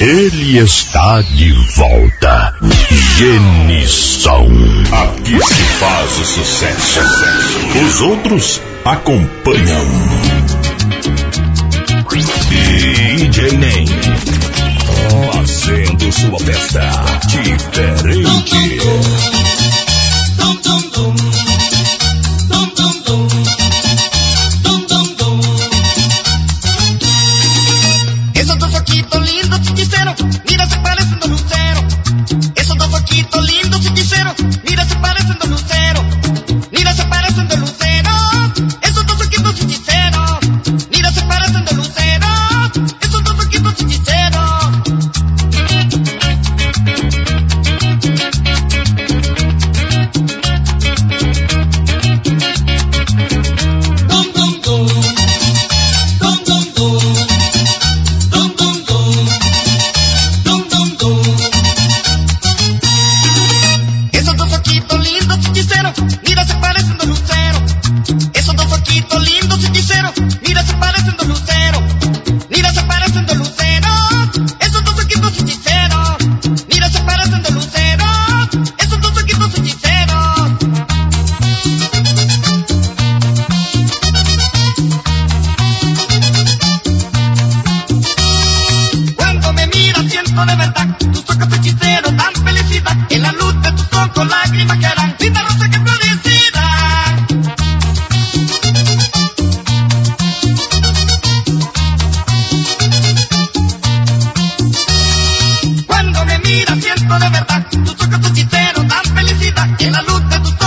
Ele está de volta. Genição. Aqui se faz o sucesso. Os outros acompanham. DJ Nem. Fazendo sua festa diferente. no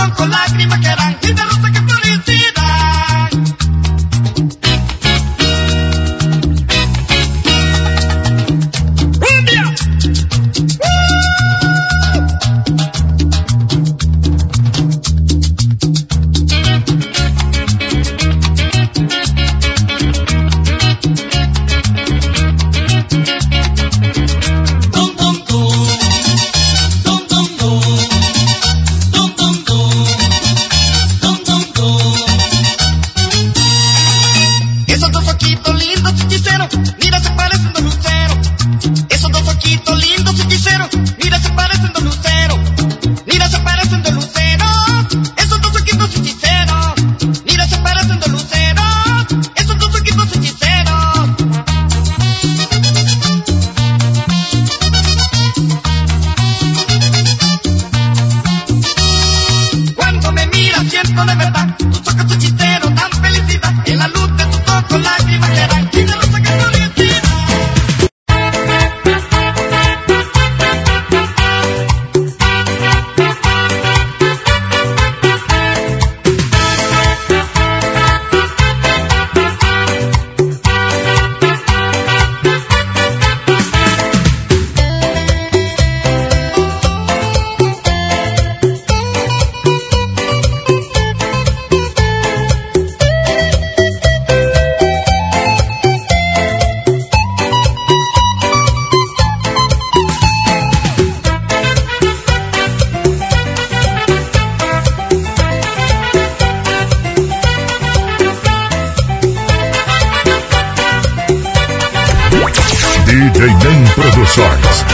DJ Nem Produções.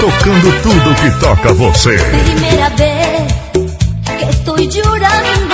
Tocando tudo que toca você. Primeira vez que estou jurando.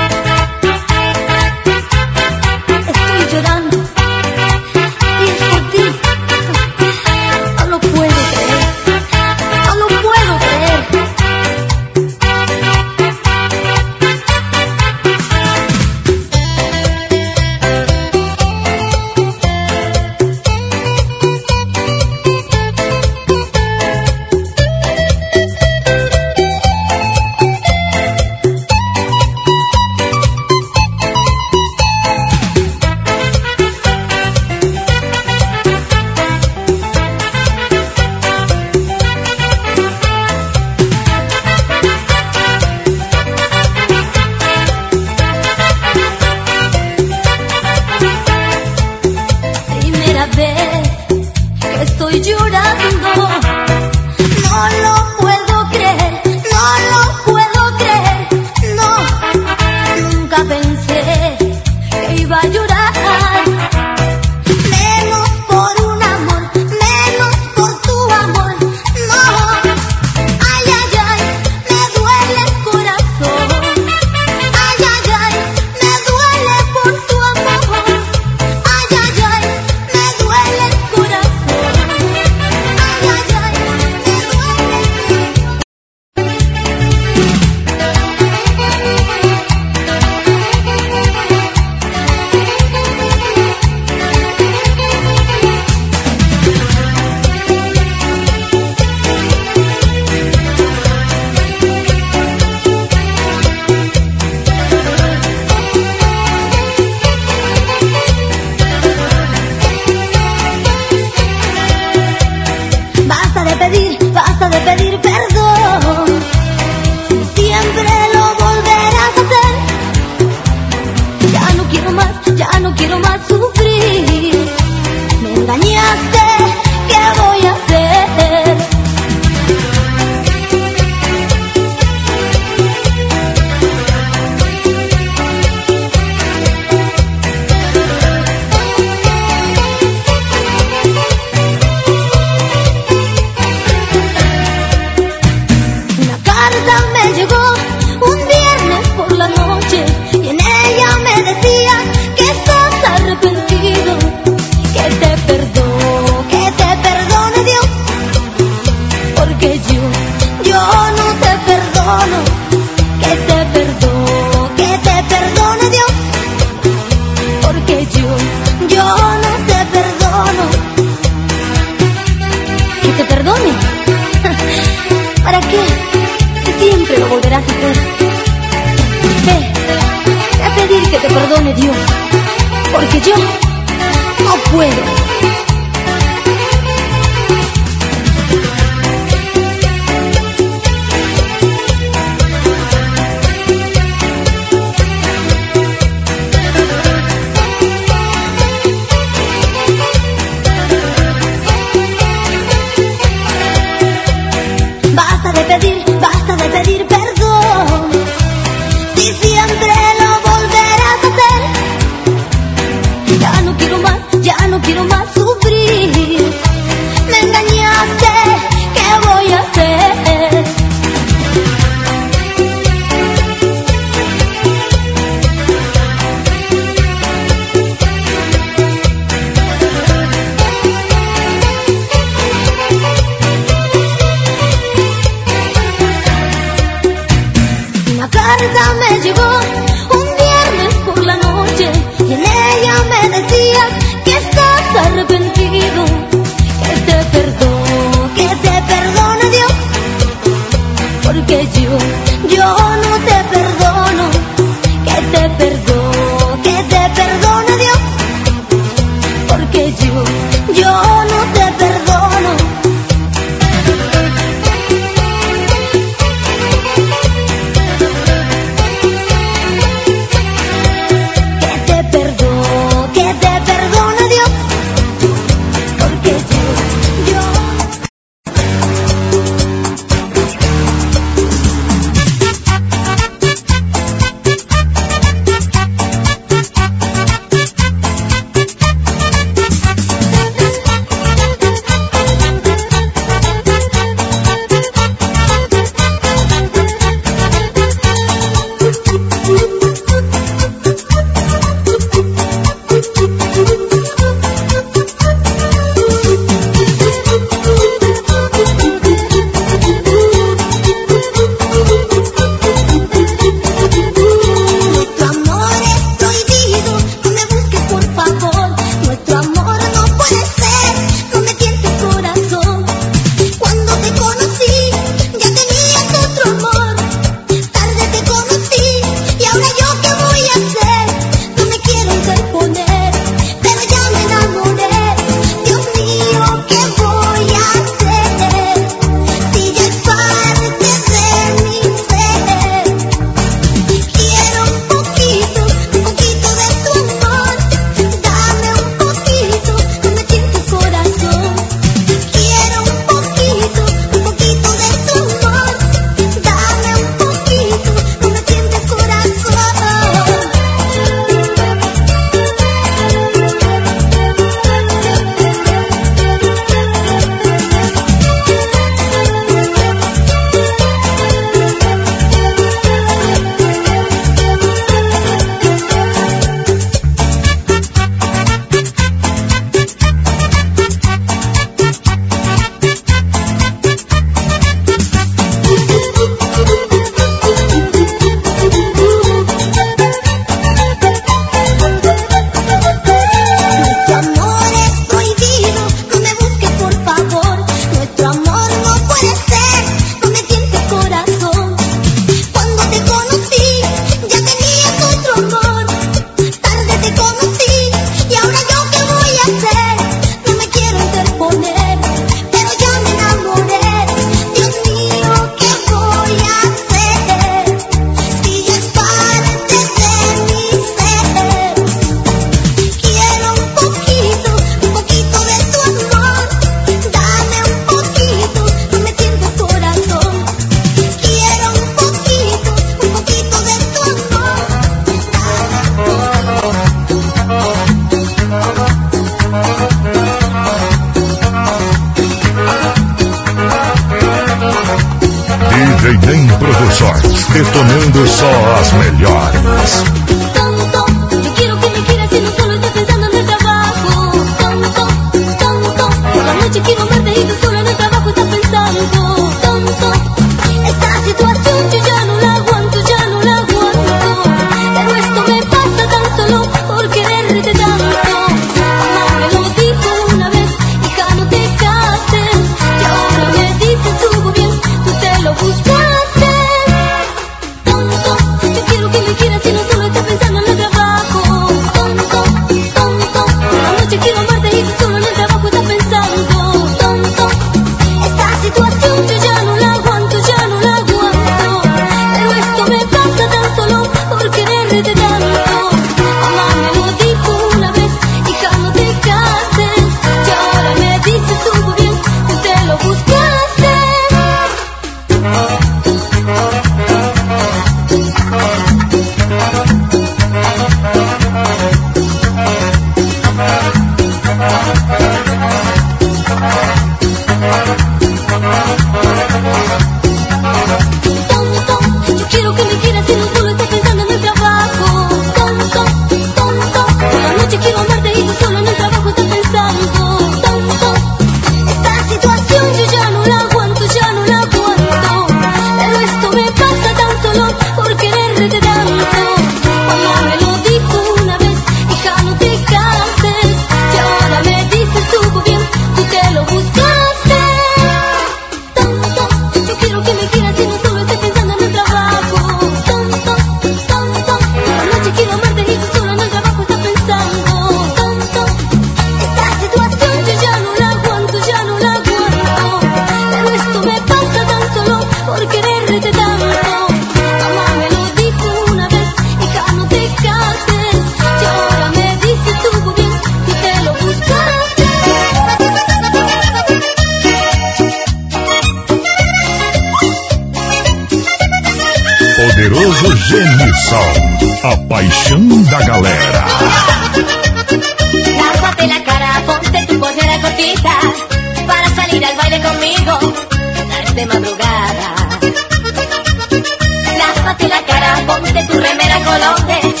de tu remera colores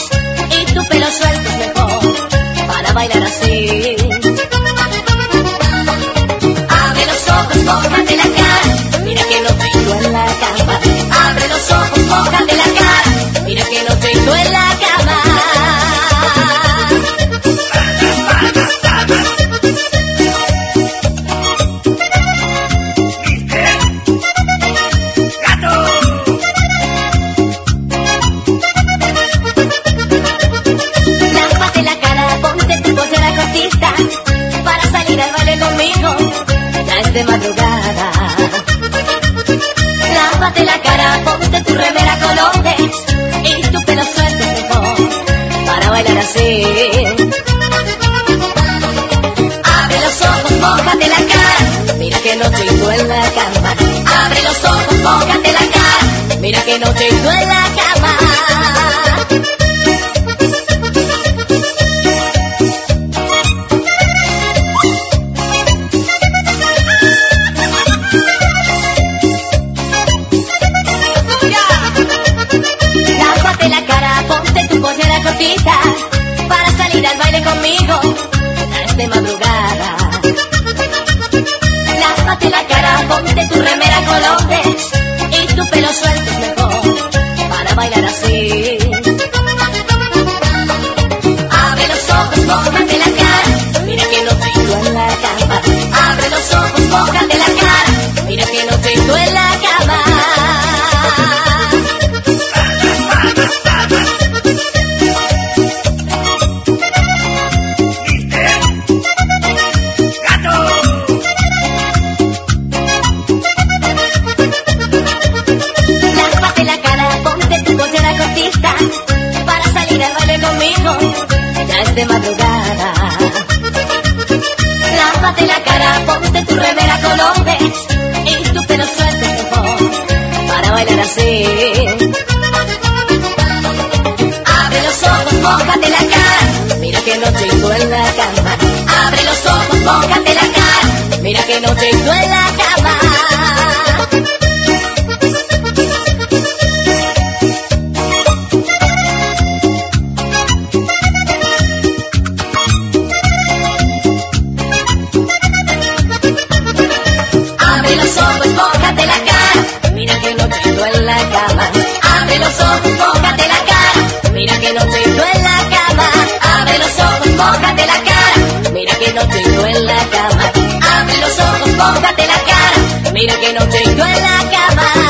y tu pelo suelto es mejor para bailar así. Abre los ojos, mójate la cara, mira que lo tengo en la cama. Abre los ojos, mójate de madrugada. lávate la cara, ponte tu remera colores y tu pelo suelto para bailar así. Abre los ojos, mojate la cara, mira que no te en la cama. Abre los ojos, mojate la cara, mira que no te en la cama. momento póngate la cara, mira que no te duela. Mira que no tengo en la cama.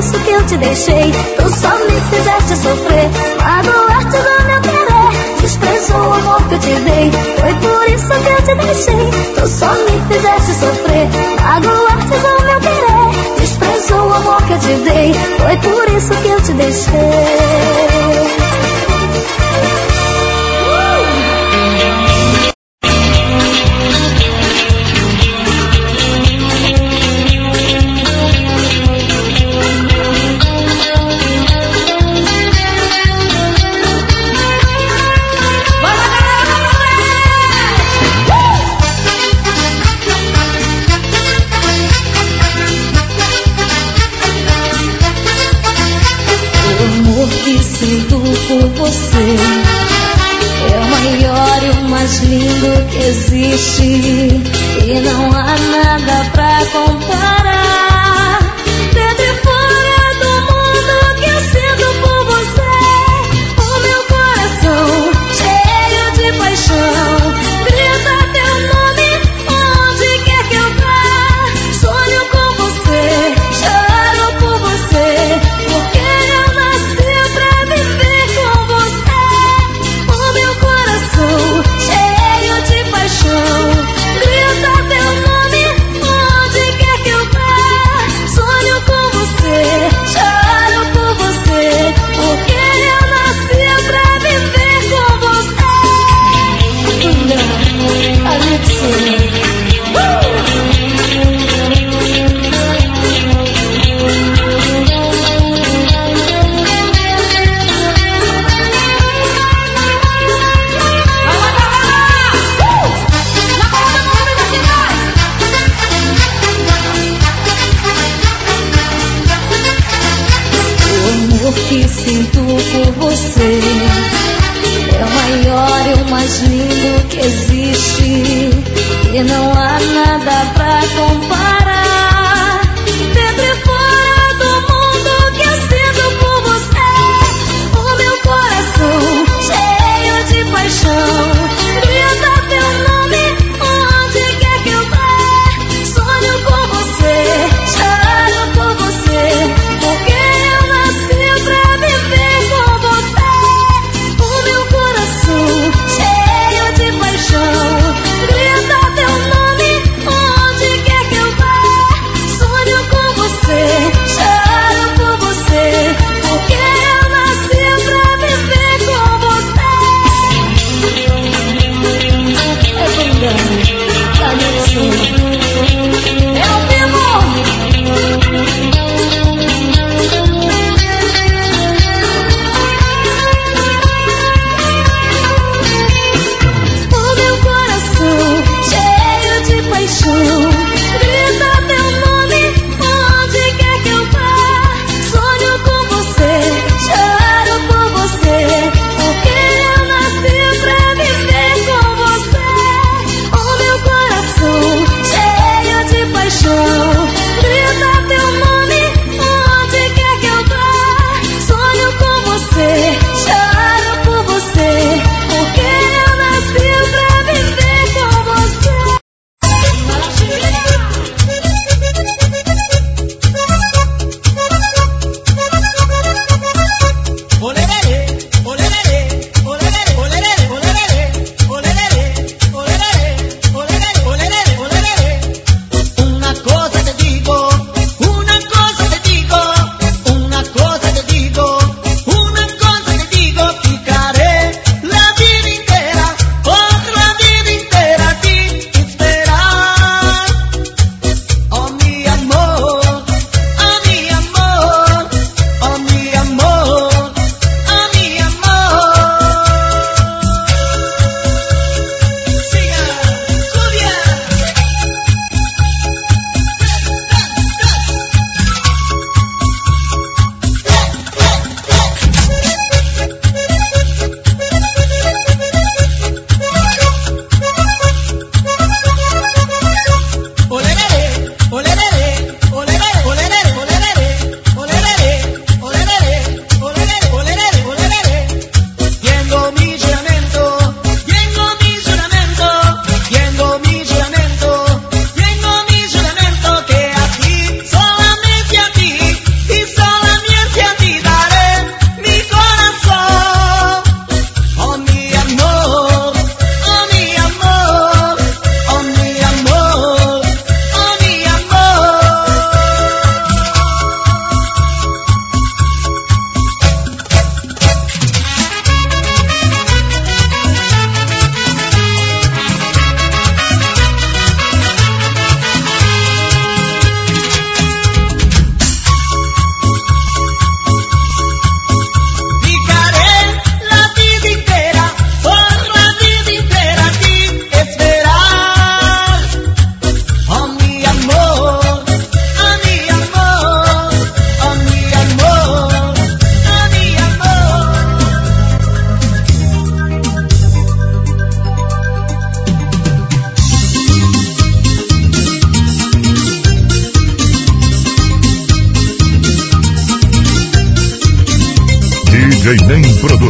isso que eu te deixei. Tu só me fizeste sofrer, magoar-te do meu querer. Desprezou o amor que eu te dei, foi por isso que eu te deixei. Tu só me fizeste sofrer, magoar-te do meu querer. Desprezou o amor que eu te dei, foi por isso que eu te deixei.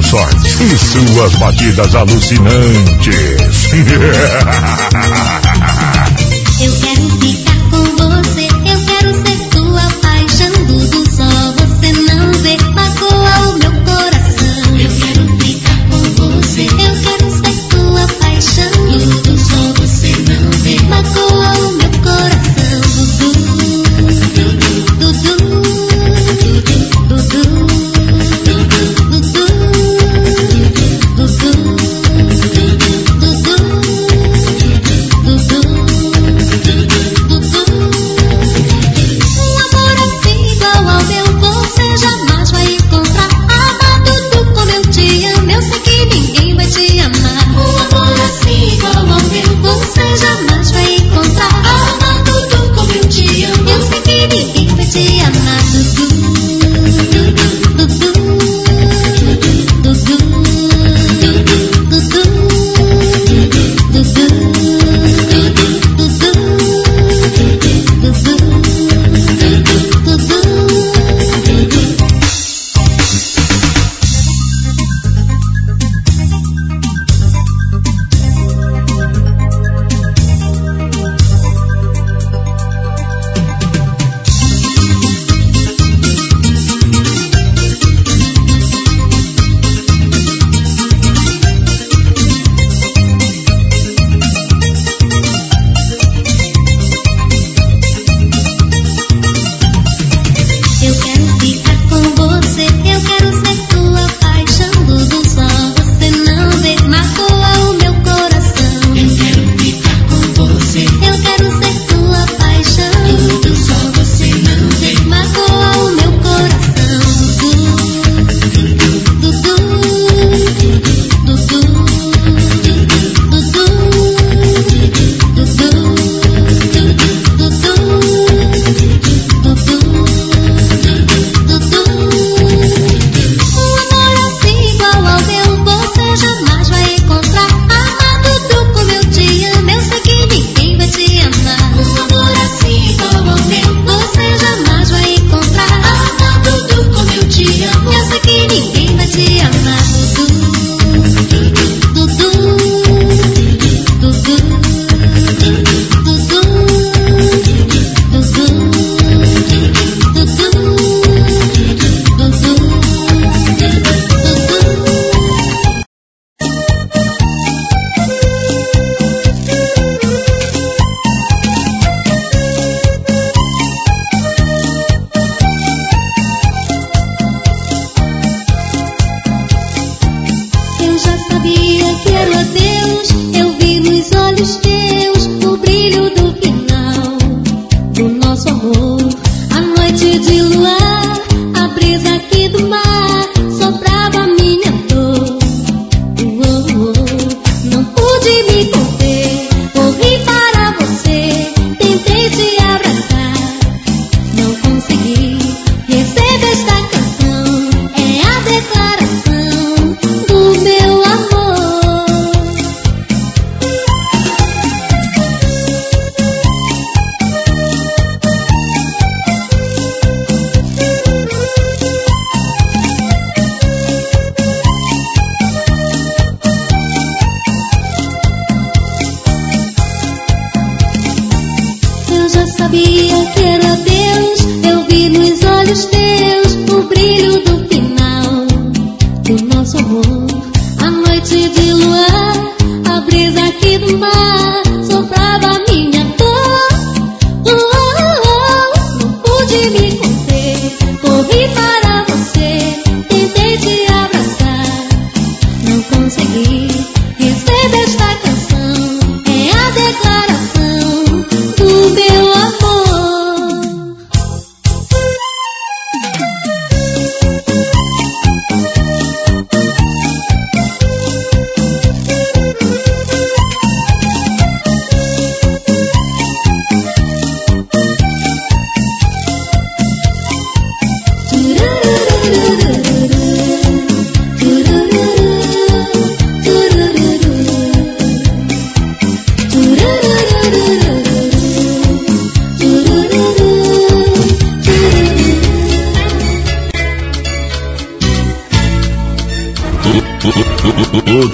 seus shorts e suas batidas alucinantes.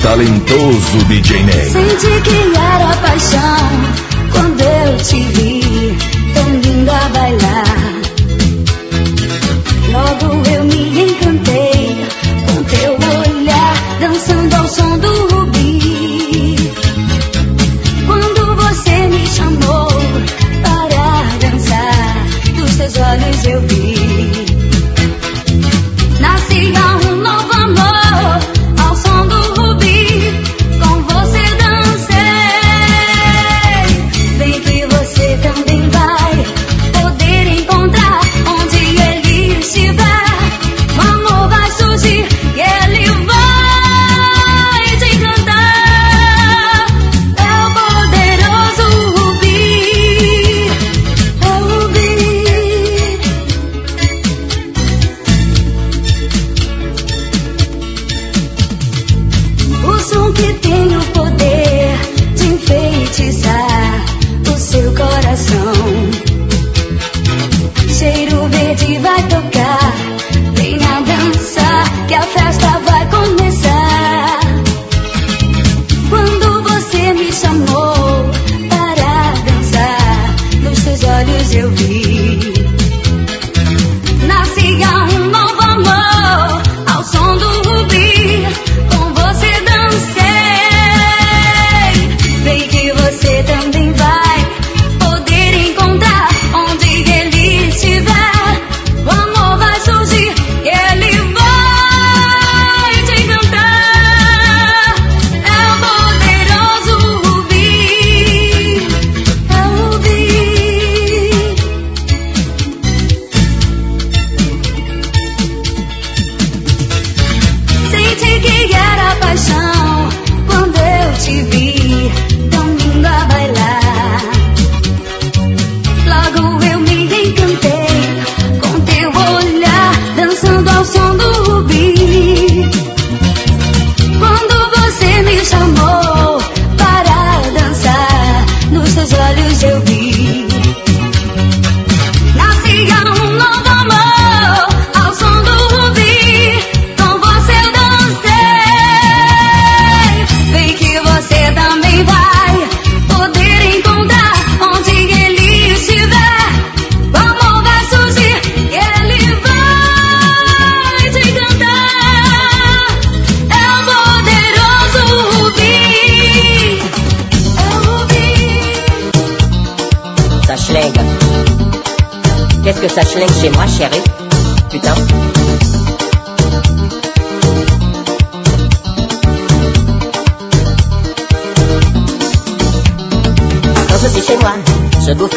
talentoso DJ Ney. Senti que era paixão quando eu te vi, tão linda bailar.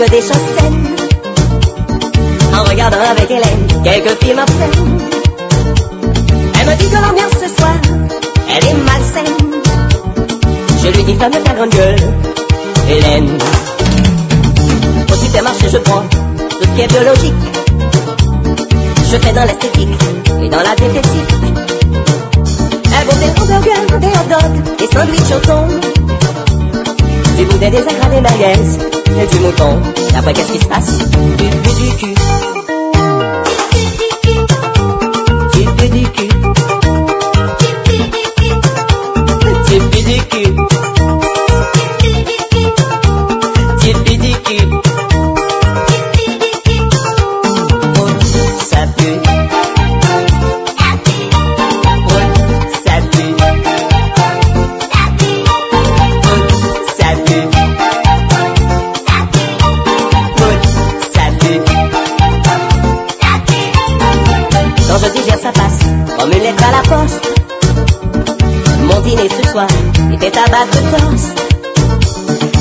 des choses En regardant avec Hélène quelques films en scène Elle me dit que l'ambiance ce soir, elle est malsaine. Je lui dis femme ta grande gueule, Hélène. Au supermarché je prends tout ce qui est biologique. Je fais dans l'esthétique et dans la diététique. Elle vaut des hamburgers, des hot dogs, des sandwichs au thon des des des des yes, et du mouton. Après, qu'est-ce qui se passe du cul.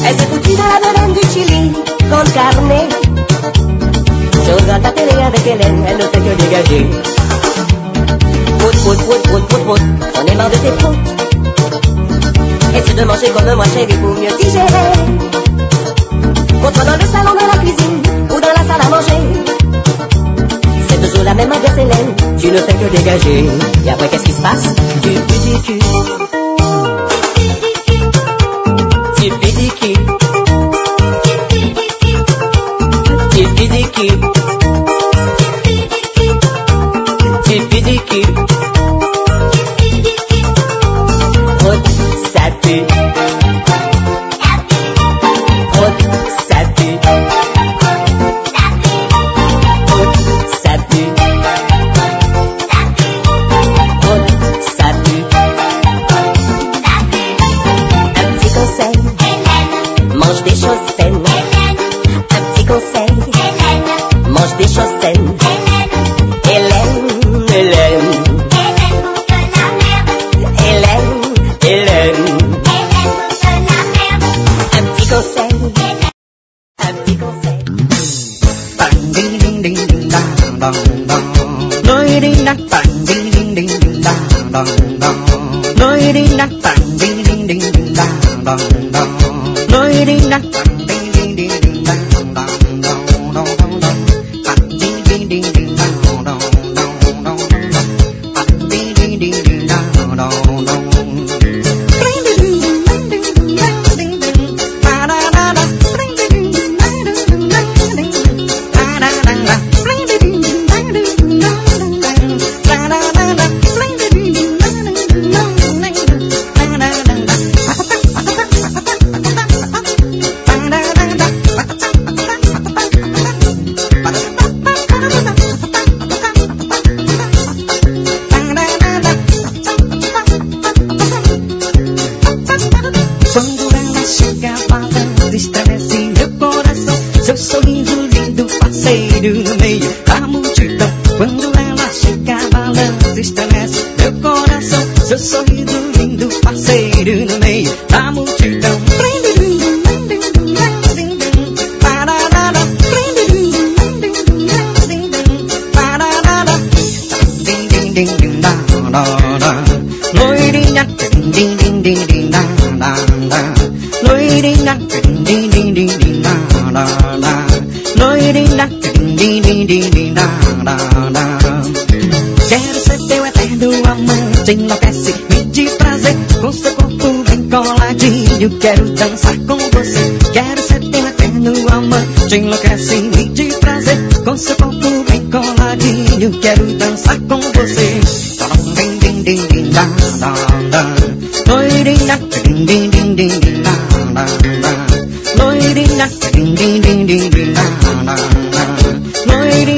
elle se foutue dans la banane du Chili con carne. J'ose la avec avec Hélène, elle ne fait que dégager. Foutre, foutre, foutre, foutre, foutre, on est marre de tes faux. Et de manger comme moi, chérie, pour mieux digérer. Contre dans le salon, dans la cuisine ou dans la salle à manger. C'est toujours la même adresse, Hélène, tu ne fais que dégager. Et après, qu'est-ce qui se passe Du ridicule. Quero ser teu eterno amante, enlouquece, me de prazer, com seu corpo bem coladinho. Quero dançar com você, quero ser teu eterno amante, enlouquece, me de prazer, com seu corpo bem coladinho. Quero dançar com você. Din, din, din, din, da, da, Loirinha, Loirinha, waiting.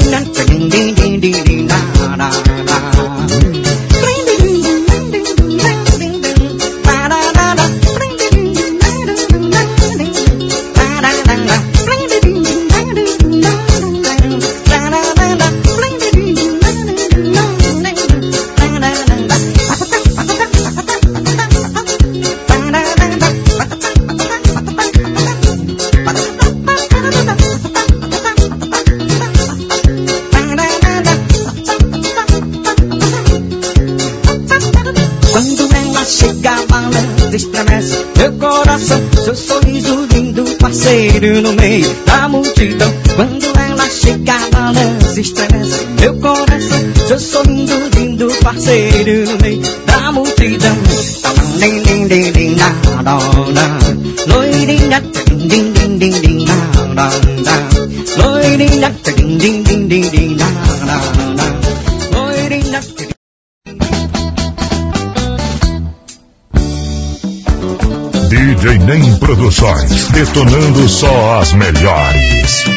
detonando só as melhores.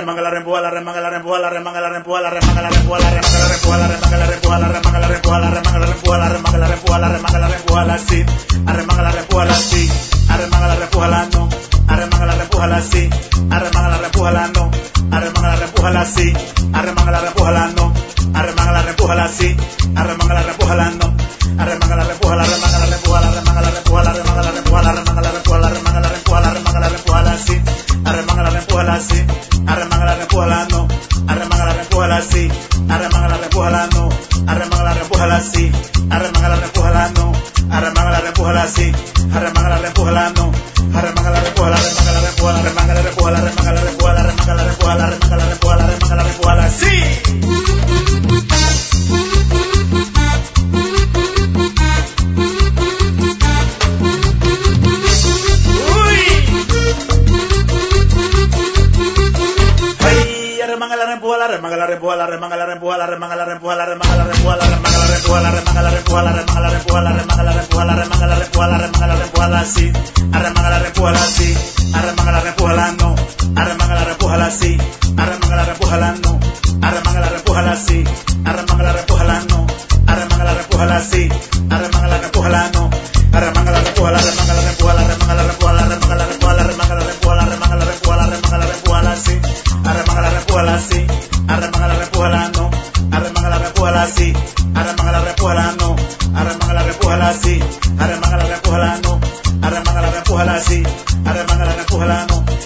remanga, la repuja la remanga, la remanga, la remanga, la la remanga, la la remanga, la remanga, la la remanga, la la remanga, la la remanga, la repuja la remanga, la la arremanga, la remanga, la la la arremanga, la remanga, la la la arremanga, la remanga, la arremanga, la la arremanga, la remanga, la arremanga, la la la la remanga, la la remanga, la la remanga, la repuela así, arremanga la no, arremanga la así, arremanga la no, arremanga la así, arremanga la no, arremanga la así, arremanga la repuela arremanga la repuela, arremanga la repuela, arremanga la remanga la la la la así. la remanga, la la remanga, la la remanga, la la remanga, la la la remanga, la la remanga, la la remanga, la la así, arremanga, la repuja, la arremanga, la repuja, la repuja, la la repuja, la la la la repuja, la la la la la la la la la la la la la a así, arremanga la repuela no, arremanga la repuela así, arremanga la repuela no, arremanga la repuela así, arremanga la repuela no.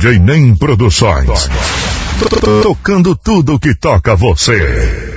DJ Nem Produções. Tocando tudo que toca você.